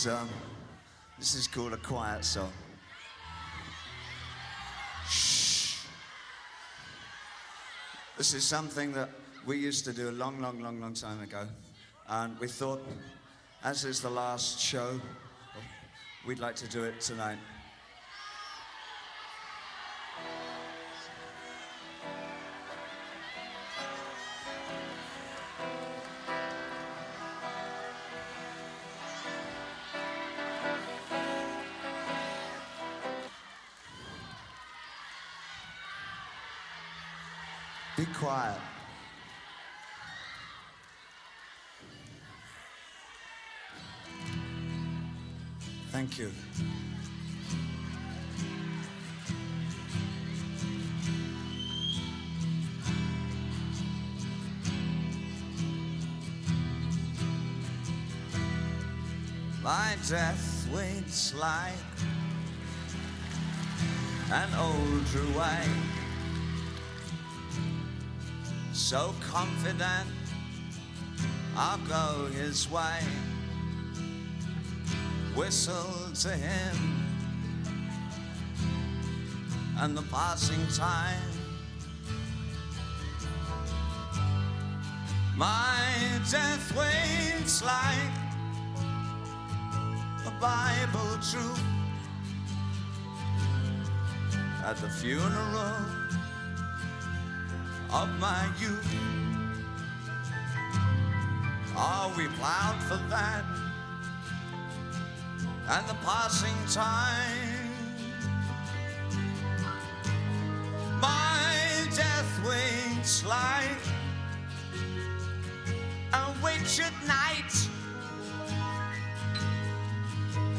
Is um, this is called a quiet song. Shh. This is something that we used to do a long, long, long, long time ago, and we thought, as is the last show, we'd like to do it tonight. Quiet. Thank you. My death waits like an old white so confident I'll go his way. Whistle to him and the passing time. My death waits like a Bible truth at the funeral of my youth. Are we plowed for that? And the passing time. My death waits like a witched night.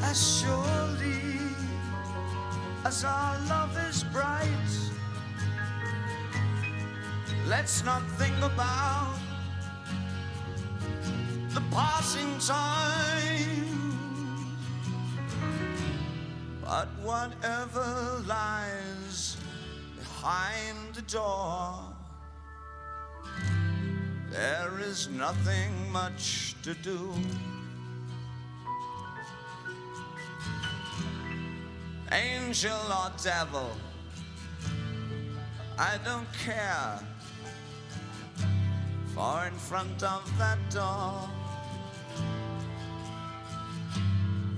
As surely as our love is bright. Let's not think about the passing time, but whatever lies behind the door, there is nothing much to do. Angel or devil, I don't care. For in front of that door,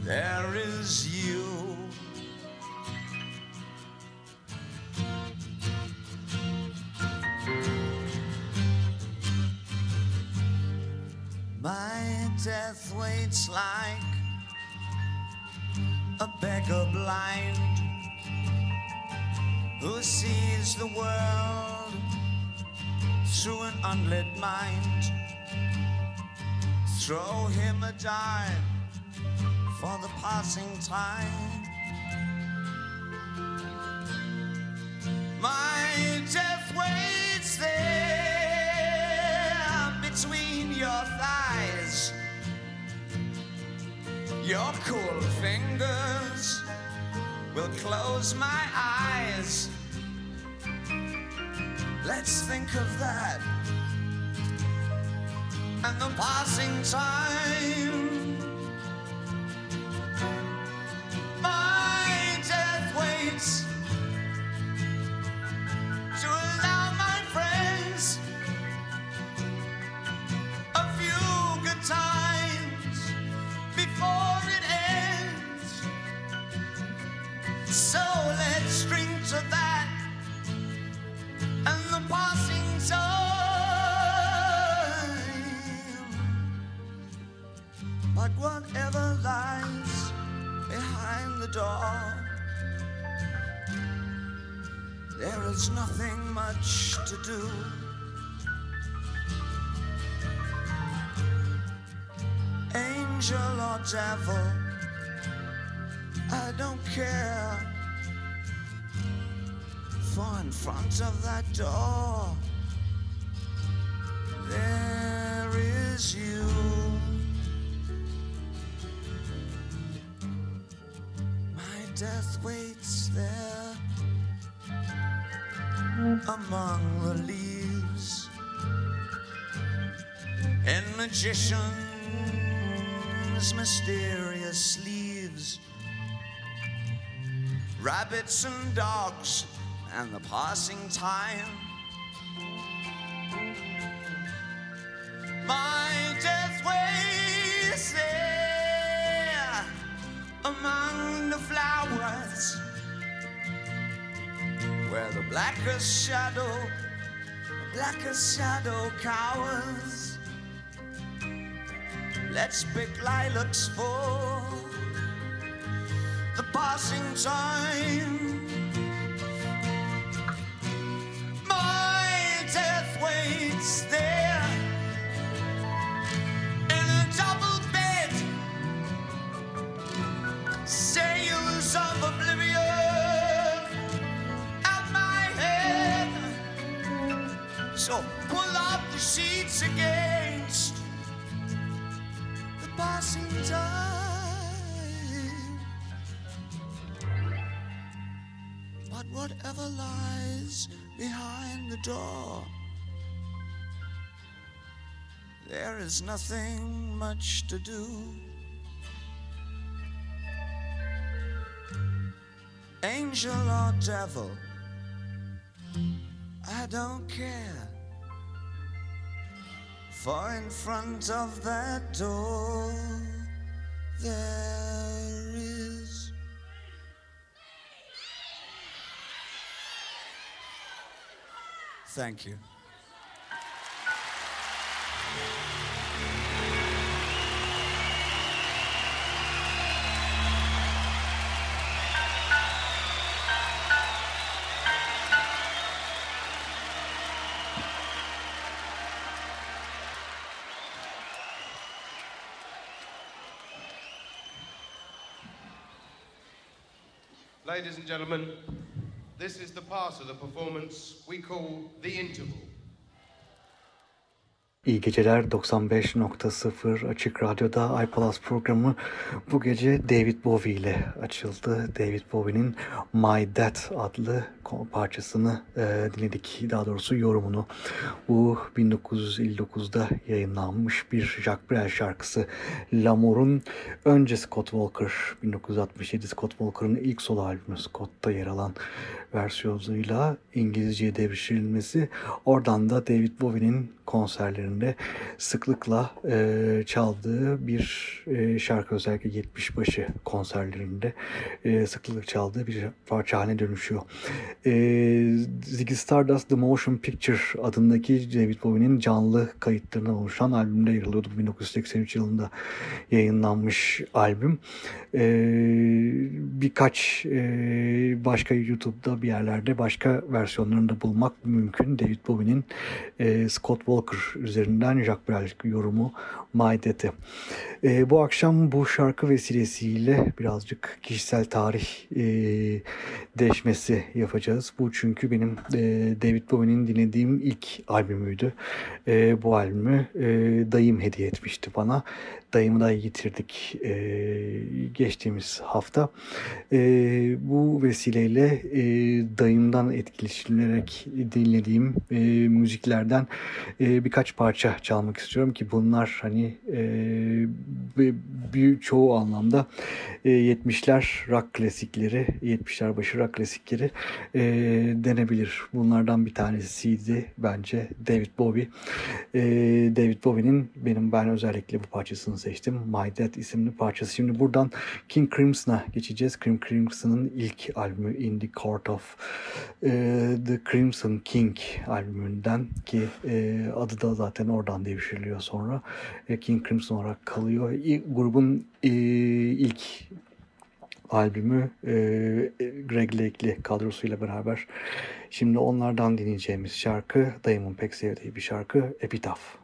there is you. My death waits like a beggar blind who sees the world through an unlit mind. Throw him a dime for the passing time. My death waits there between your thighs. Your cool fingers will close my eyes. Let's think of that and the passing time. Whatever lies behind the door, there is nothing much to do. angel or devil, I don't care. For in front of that door, there is you. Death waits there among the leaves and magicians' mysterious sleeves, rabbits and dogs, and the passing time. Where the blackest shadow, the blackest shadow cowers. Let's pick lilacs for the passing time. So pull up the sheets against the passing time. But whatever lies behind the door, there is nothing much to do. Angel or devil, I don't care. For in front of that door, there is. Thank you. Ladies and gentlemen, this is the part of the performance we call the interval. İyi geceler 95.0 Açık Radyo'da iPalaz programı bu gece David Bowie ile açıldı. David Bowie'nin My Dad adlı parçasını e, dinledik. Daha doğrusu yorumunu. Bu 1959'da yayınlanmış bir Jacques Brel şarkısı. L'amour'un önce Scott Walker 1967 Scott Walker'ın ilk solo albümü Scott'ta yer alan versiyonuyla İngilizceye devşirilmesi. Oradan da David Bowie'nin konserlerinde sıklıkla e, çaldığı bir e, şarkı özellikle 70 başı konserlerinde e, sıklıkla çaldığı bir parça haline dönüşüyor. E, Ziggy Stardust The Motion Picture adındaki David Bowie'nin canlı kayıtlarından oluşan albümde yer alıyordu. 1983 yılında yayınlanmış albüm. E, birkaç e, başka YouTube'da bir yerlerde başka versiyonlarını da bulmak mümkün. David Bowie'nin e, Scott Walker üzerinden Jacques Brel yorumu My. E, bu akşam bu şarkı vesilesiyle birazcık kişisel tarih e, deşmesi yapacağız. Bu çünkü benim e, David Bowie'nin dinlediğim ilk albümüydü. E, bu albümü e, dayım hediye etmişti bana. Dayımı da yitirdik e, geçtiğimiz hafta. E, bu vesileyle e, dayımdan etkileşilerek dinlediğim e, müziklerden e, birkaç parça çalmak istiyorum ki bunlar hani e, bir çoğu anlamda e, 70'ler rock klasikleri, 70'ler başı rock klasikleri e, denebilir. Bunlardan bir tanesiydi bence David Bowie. E, David Bowie'nin benim ben özellikle bu parçasını seçtim. My Dad isimli parçası. Şimdi buradan King Crimson'a geçeceğiz. King Crimson'ın ilk albümü In the Court of e, The Crimson King albümünden ki e, adı da zaten oradan devşiriliyor sonra. E, King Crimson olarak kalıyor. İlk, grubun e, ilk albümü e, Greg Lake'li kadrosuyla beraber. Şimdi onlardan dinleyeceğimiz şarkı dayımın pek sevdiği bir şarkı Epitaph.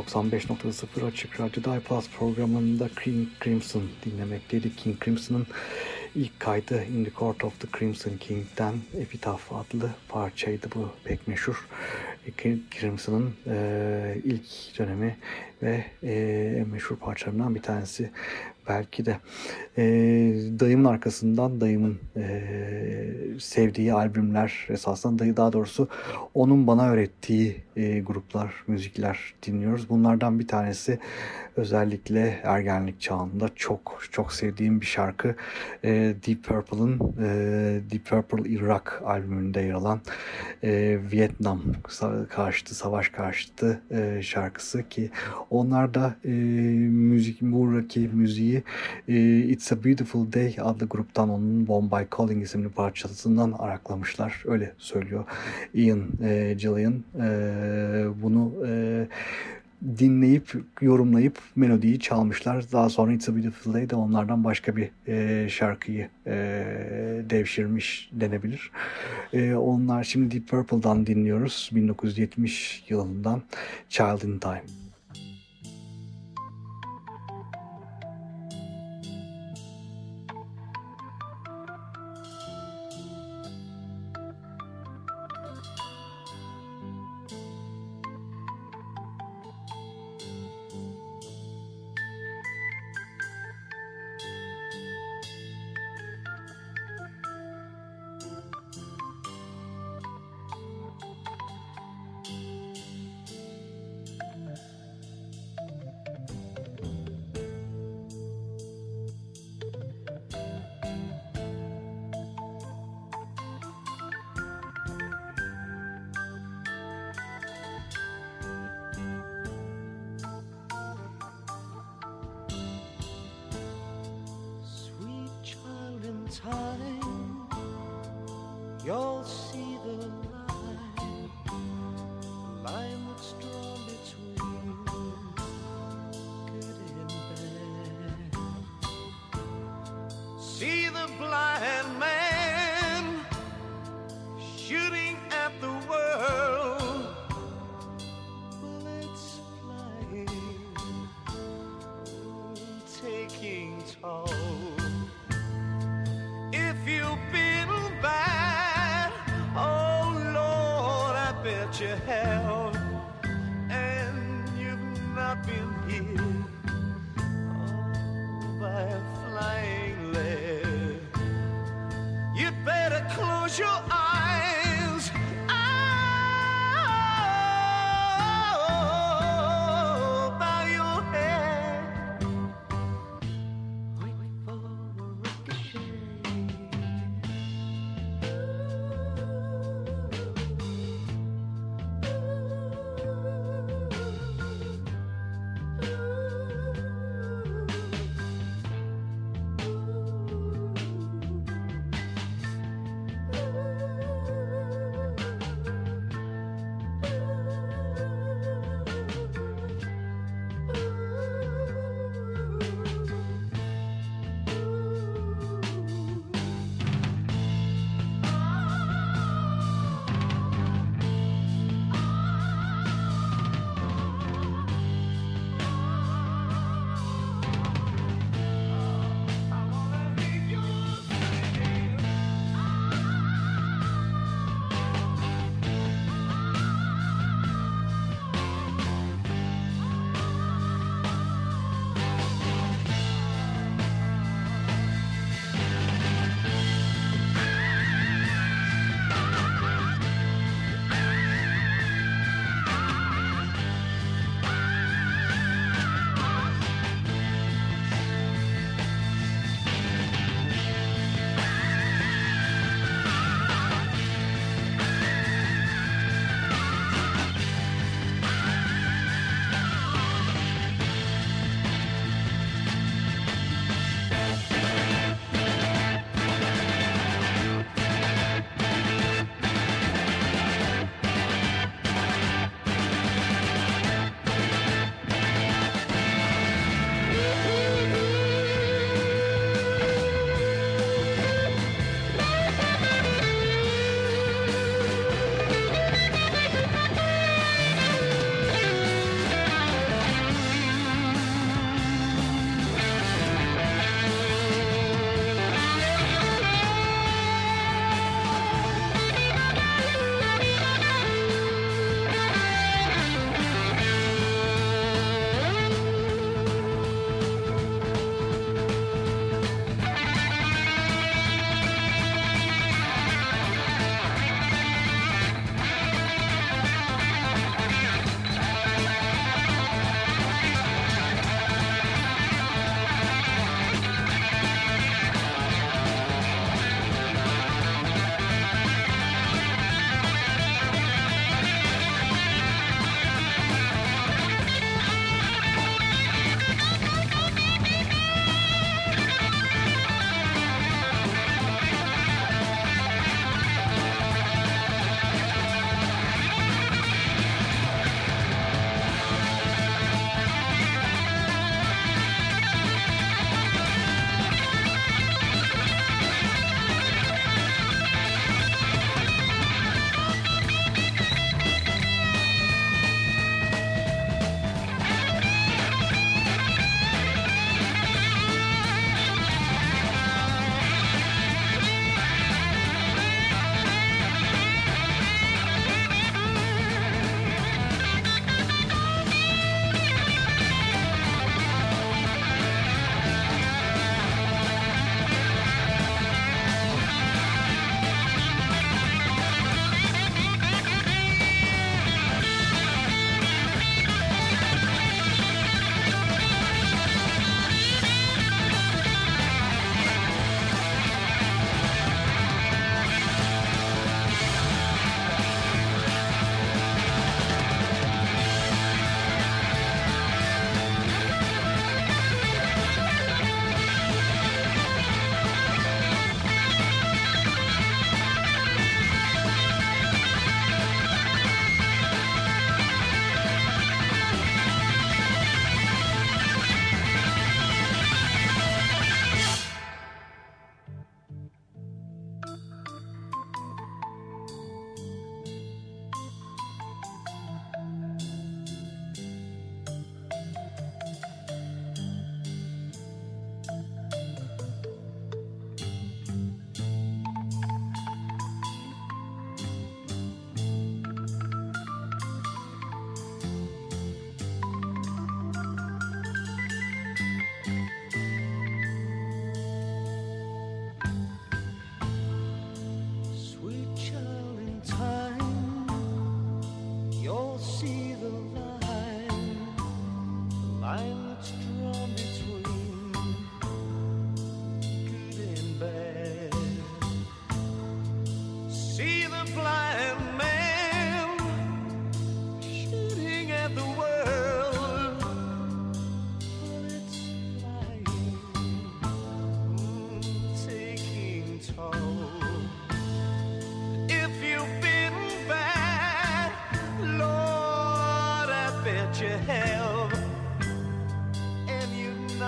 95.0 Açık Radyo'da iPlus programında King Crimson dinlemekteydik. King Crimson'ın ilk kaydı In the Court of the Crimson King'den Epitaph adlı parçaydı bu pek meşhur. King Crimson'ın e, ilk dönemi ve e, en meşhur parçalarından bir tanesi belki de. E, dayımın arkasından dayımın e, sevdiği albümler esasında dayı daha doğrusu onun bana öğrettiği e, gruplar, müzikler dinliyoruz. Bunlardan bir tanesi özellikle ergenlik çağında çok çok sevdiğim bir şarkı e, Deep Purple'ın e, Deep Purple Irak albümünde yer alan e, Vietnam karşıtı, savaş karşıtı e, şarkısı ki onlar da e, müzik, buradaki müziği e, It's a Beautiful Day adlı gruptan onun Bombay Calling isimli parçasından araklamışlar. Öyle söylüyor Ian e, Gillian. E, bunu e, dinleyip yorumlayıp melodiyi çalmışlar. Daha sonra It's a Beautiful Day de onlardan başka bir e, şarkıyı e, devşirmiş denebilir. E, onlar şimdi Deep Purple'dan dinliyoruz. 1970 yılından Child in Time. You'll see.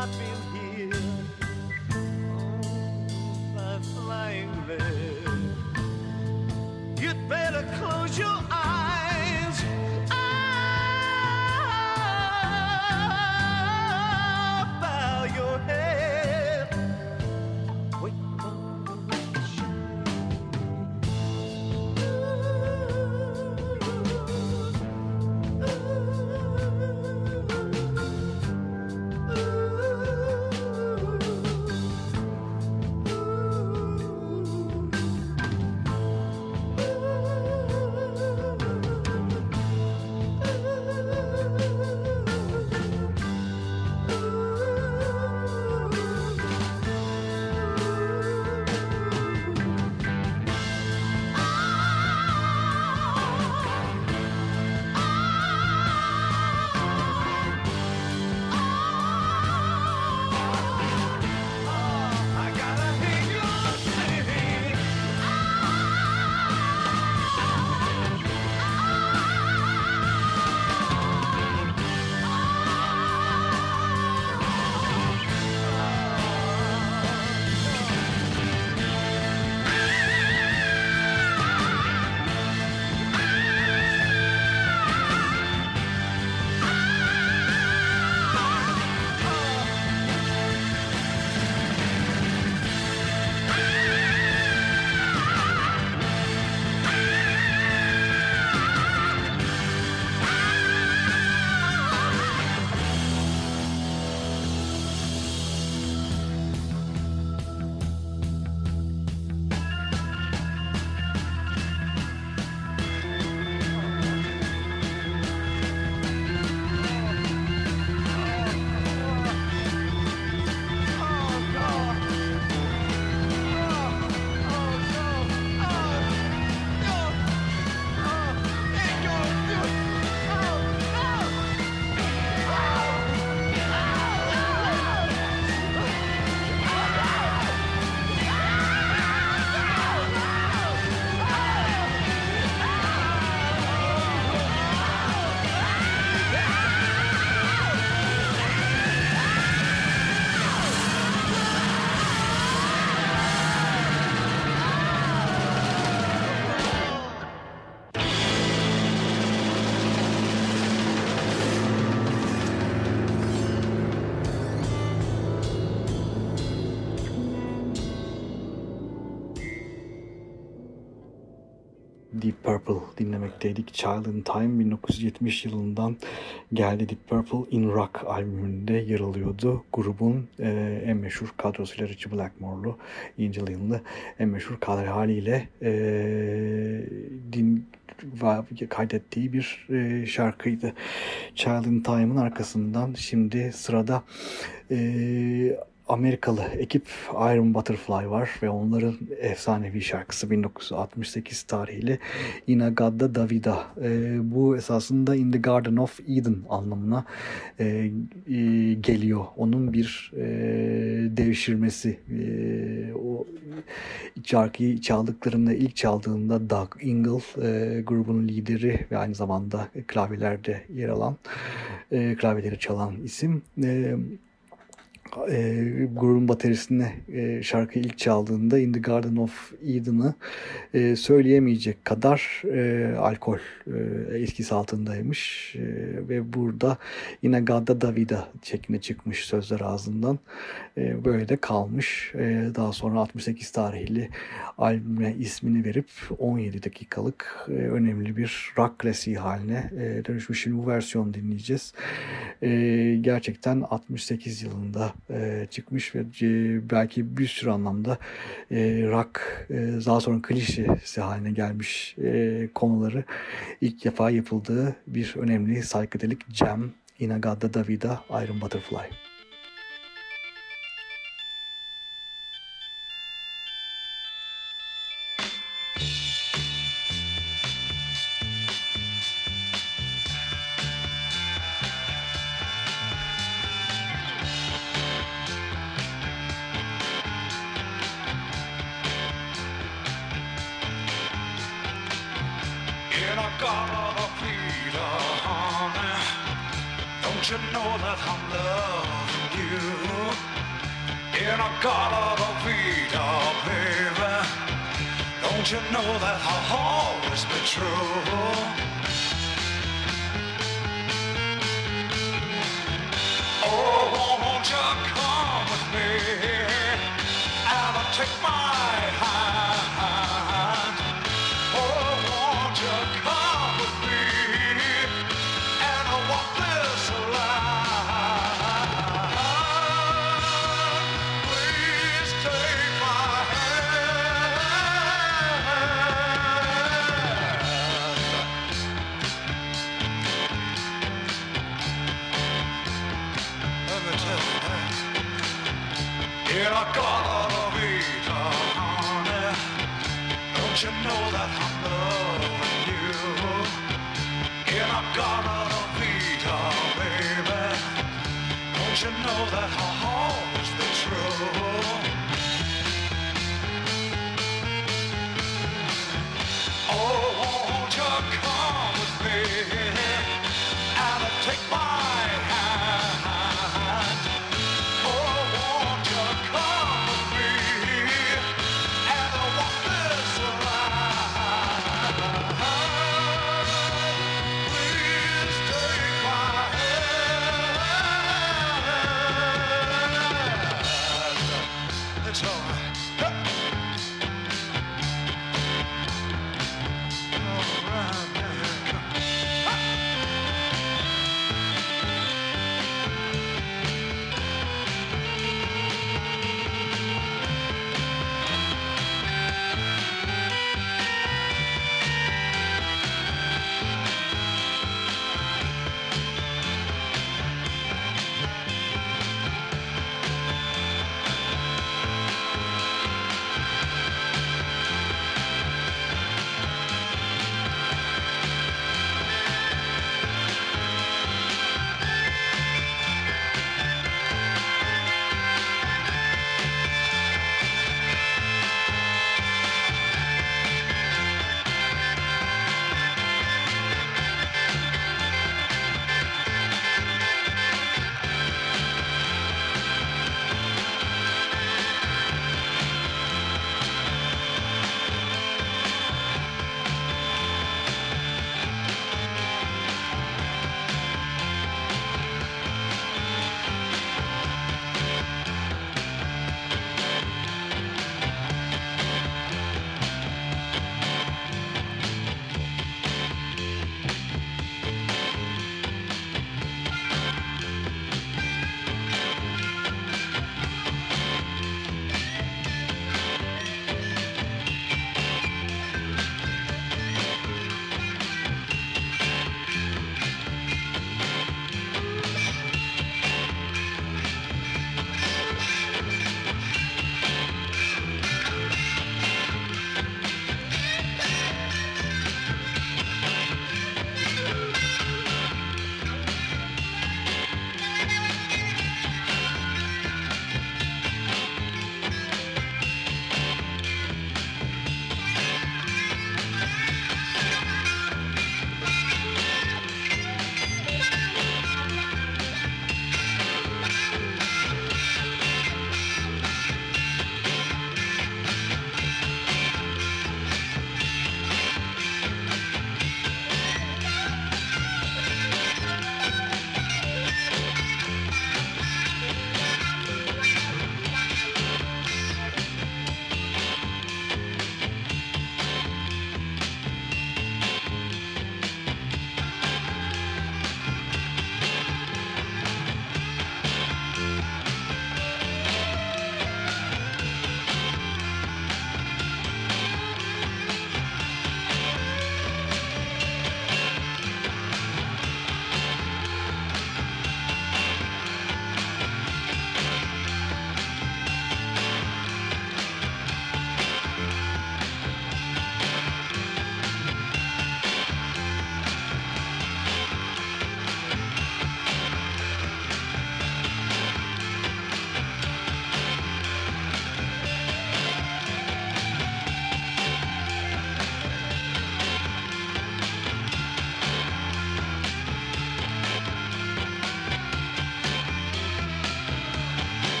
I've dinlemekteydik. Child in Time 1970 yılından geldi Deep Purple In Rock albümünde yer alıyordu. Grubun e, en meşhur kadrosuyla Richie Blackmore'lu, Angel Young'lı en meşhur kadro haliyle e, din kaydettiği bir e, şarkıydı. Child in Time'ın arkasından şimdi sırada e, Amerikalı ekip Iron Butterfly var ve onların efsanevi şarkısı 1968 tarihli Inagadda Davida. E, bu esasında In the Garden of Eden anlamına e, e, geliyor. Onun bir e, devşirmesi. E, o şarkıyı çaldıklarında ilk çaldığında Doug Ingle e, grubun lideri ve aynı zamanda klavyelerde yer alan e, klavyeleri çalan isim. E, e, grubun baterisine e, şarkıyı ilk çaldığında In the Garden of Eden'ı e, söyleyemeyecek kadar e, alkol e, etkisi altındaymış e, ve burada yine Gadda Davida şeklinde çıkmış sözler ağzından e, böyle de kalmış. E, daha sonra 68 tarihli albüme ismini verip 17 dakikalık e, önemli bir rock klasiği haline e, dönüşmüş. Şimdi bu versiyonu dinleyeceğiz. E, gerçekten 68 yılında e, çıkmış ve e, belki bir sürü anlamda e, rock e, daha sonra klişesi haline gelmiş e, konuları ilk defa yapıldığı bir önemli psychedelic jam Inagada Davida Iron Butterfly.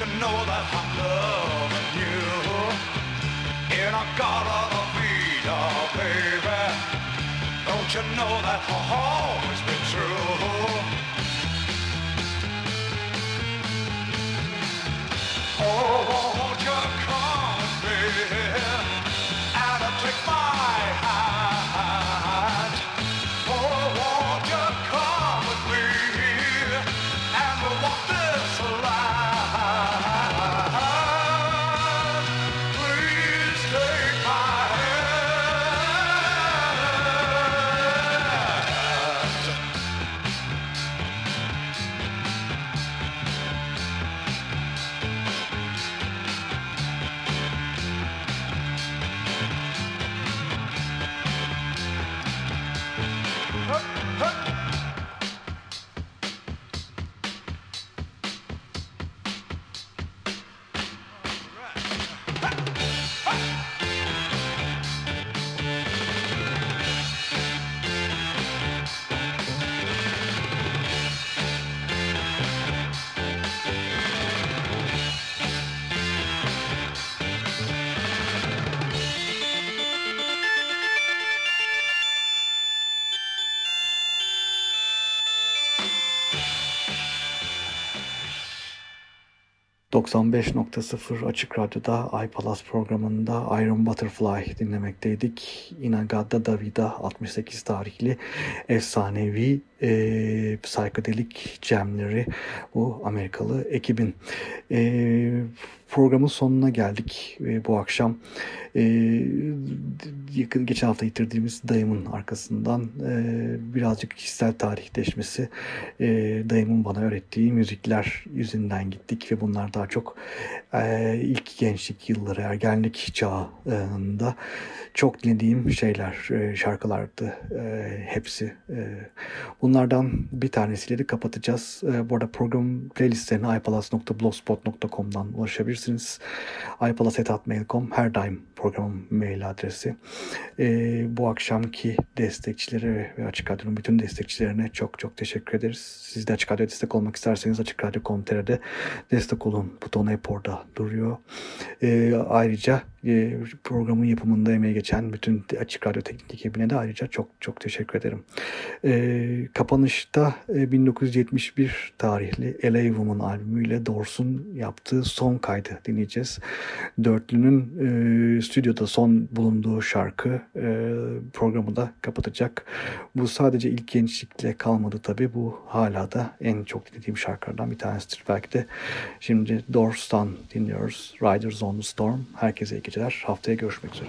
You know that I'm loving you? In a gotta beat, oh baby. Don't you know that I've ...95.0 Açık Radyo'da iPalas programında Iron Butterfly dinlemekteydik. Inagada Davida 68 tarihli efsanevi e, psikodelik jamleri bu Amerikalı ekibin. E, programın sonuna geldik. E, bu akşam. E, yakın geçen hafta yitirdiğimiz dayımın arkasından e, birazcık kişisel tarihleşmesi e, dayımın bana öğrettiği müzikler yüzünden gittik. Ve bunlar daha çok e, ilk gençlik yılları ergenlik çağında çok dinlediğim şeyler e, şarkılardı e, hepsi. E, bunlardan bir tanesiyle de kapatacağız. E, bu arada program playlistlerine ipalas.blogspot.com'dan ulaşabilirsiniz ipalas.mail.com her daim programın mail adresi e, bu akşamki destekçilere ve Açık Radyo'nun bütün destekçilerine çok çok teşekkür ederiz. Siz de Açık Radyo destek olmak isterseniz Açık Radyo.com.tr'de destek olun butonu hep orada duruyor. E, ayrıca e, programın yapımında emeği geçen bütün Açık Radyo teknik ekibine de ayrıca çok çok teşekkür ederim. E, kapanışta e, 1971 tarihli LA Woman albümüyle Doors'un yaptığı son kaydı dinleyeceğiz. Dörtlünün e, stüdyoda son bulunduğu şarkı e, programı da kapatacak. Bu sadece ilk gençlikle kalmadı tabii. Bu hala da en çok dinlediğim şarkılardan bir tanesidir. Belki de şimdi Doors'tan dinliyoruz. Riders on the Storm. Herkese iyi geceler. Haftaya görüşmek üzere.